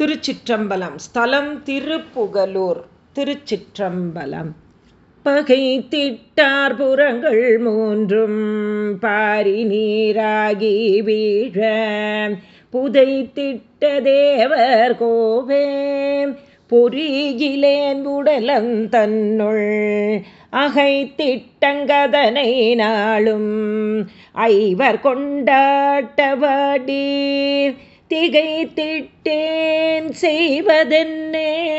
திருச்சிற்றம்பலம். ஸ்தலம் திருப்புகலூர் திருச்சிற்றம்பலம். பகை திட்டார் புறங்கள் மூன்றும் பாரி நீராகி வீழ. புதை திட்ட தேவர் கோவே. பொறியிலேன் உடலம் தன்னுள் அகை திட்டங்கதனை நாளும். ஐவர் கொண்டாட்டவாடீர் திகை திட்டேன் செய்வதென்னே?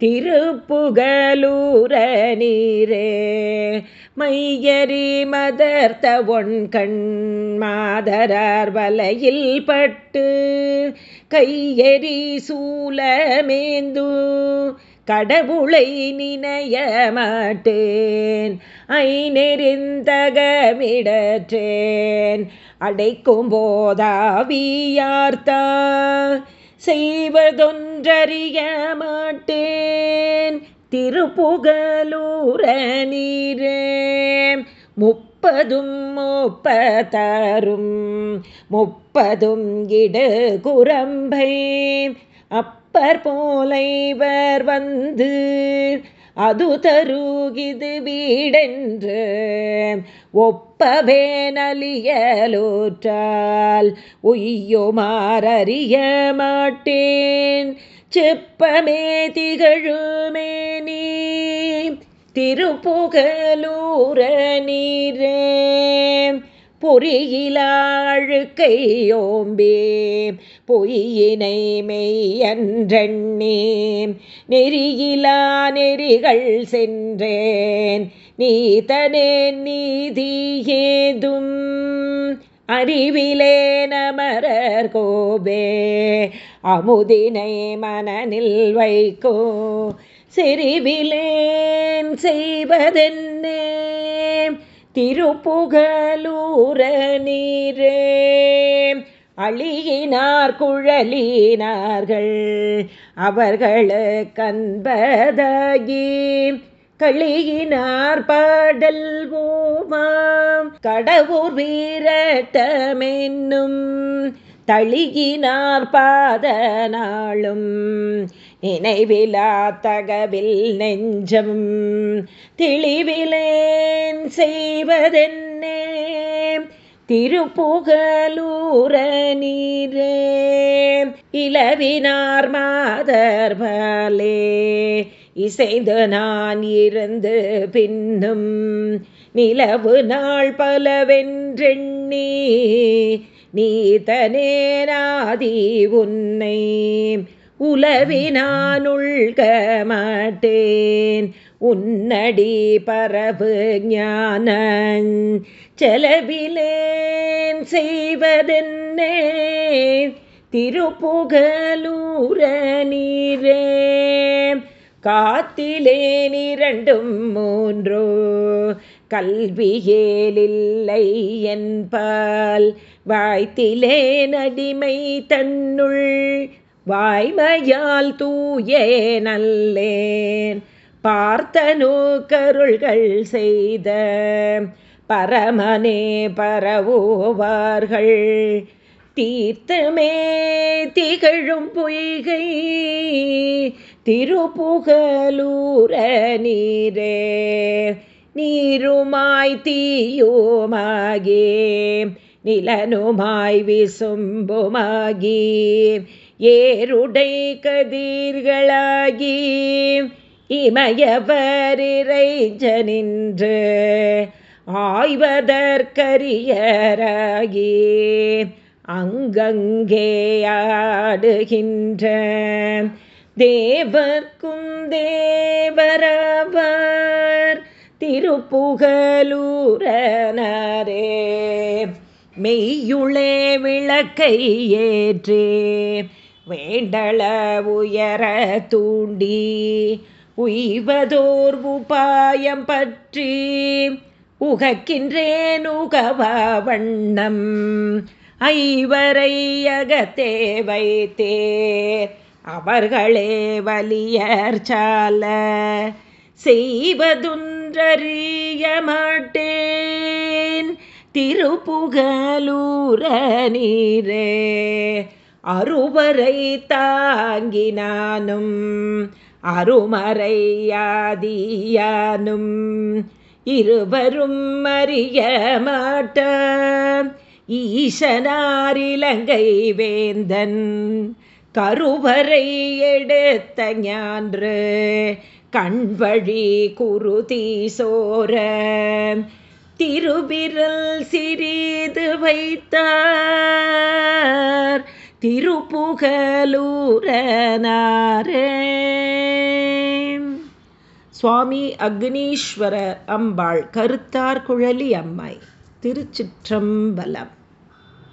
திருப்புகலூர நீரே மையறி மதர்த்த ஒன் கண் மாதரார் வலையில் பட்டு கையெறி சூலமேந்து கடவுளை நினைய மாட்டேன் ஐநெறிந்தகமிடற்றேன். அடைக்கும் போதாவியார்த்தா. செய்வதொன்றறிய மாட்டேன். திருப்புகலூர நீரே. முப்பதும் முப்பதரும் முப்பதும் இடு குரம்பை அப்பர் போலைவர் வந்து அது தருகிது வீடென்று. ஒப்பவே உய்யுமாறிய மாட்டேன். செப்பமே திகழுமே நீ. திருப்புகலூர நீரே. பொறியிலாழுக்கை ஓம்பே பொய்யினை மெய்யன்றே நெறியிலா நெறிகள் சென்றேன் நீதனே நீதி ஏதும். அறிவிலே நமரர் கோபே அமுதினை மனநில் வைக்கோ. செறிவிலேன் செய்வதென்னே திருப்புகலூர நீரே அழியினார் குழலினார்கள் அவர்கள் கண்பதாகி களியினார் பாடல் ஓமாம் கடவுர் வீரட்டமென்னும் தளியினார் பாத நாளும் நினைவிலா தகவில் நெஞ்சம் திளிவிலேன் செய்வதென்னே. திருப்புகலூர நீரே இளவினார் மாதர்பாலே இசைந்து நான் இருந்து பின்னும் நிலவு நாள் பலவென்றெண்ணி நீ தனேராதி உன்னை உலவினானுள்க மாட்டேன். உன்னடி பரவு ஞான செலவிலேன் செய்வதென்னே? திருப்புகலூர நீரே? காத்திலேன் இரண்டும் மூன்றோ? கல்வியேலில்லை என்பால் வாய்த்திலேன் அடிமை தன்னுள் வாய்மையால் தூயே நல்லேன். பார்த்தனு கருள்கள் செய்த பரமனே பரவோவார்கள். தீர்த்தமே திகழும் பொய்கை திருப்புகலூர நீரே. நீருமாய் தீயோமாகி நிலனுமாய் விசும்புமாகி ஏருடை கதிர்களாகி இமயவரிறைஞ்ச நின்று ஆய்வதற்கரியராகி அங்கங்கே ஆடுகின்ற தேவர்க்கும் தேவரவர் திருப்புகலூரனரே. மெய்யுளே விளக்கை ஏற்றே. வேண்டள உயர தூண்டி உய்வதோர் உபாயம் பற்றி உகக்கின்றேன் உகவ வண்ணம். ஐவரை அகத்தே வைத்தேர் அவர்களே வலியர் சால. செய்வதுன்றறிய மாட்டேன் திருப்புகலூர நீரே. அருவரை தாங்கினானும் அருமறையாதியானும் இருவரும் அறிய மாட்ட ஈசனாரிலங்கை வேந்தன் கருவறை எடுத்த ஞான்று கண்வழி குருதி சோர. திருவிரல் சிறிது வைத்தார் திருப்புகலூரனாரே சுவாமி அக்னீஸ்வரர் அம்பாள் கருத்தார் குழலி அம்மை திருச்சிற்றம்பலம்.